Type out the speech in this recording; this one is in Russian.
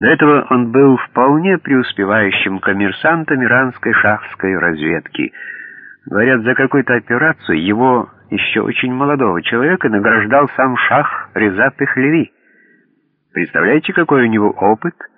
До этого он был вполне преуспевающим коммерсантом иранской шахской разведки. Говорят, за какую-то операцию его, еще очень молодого человека, награждал сам шах Резат Пехлеви. Представляете, какой у него опыт —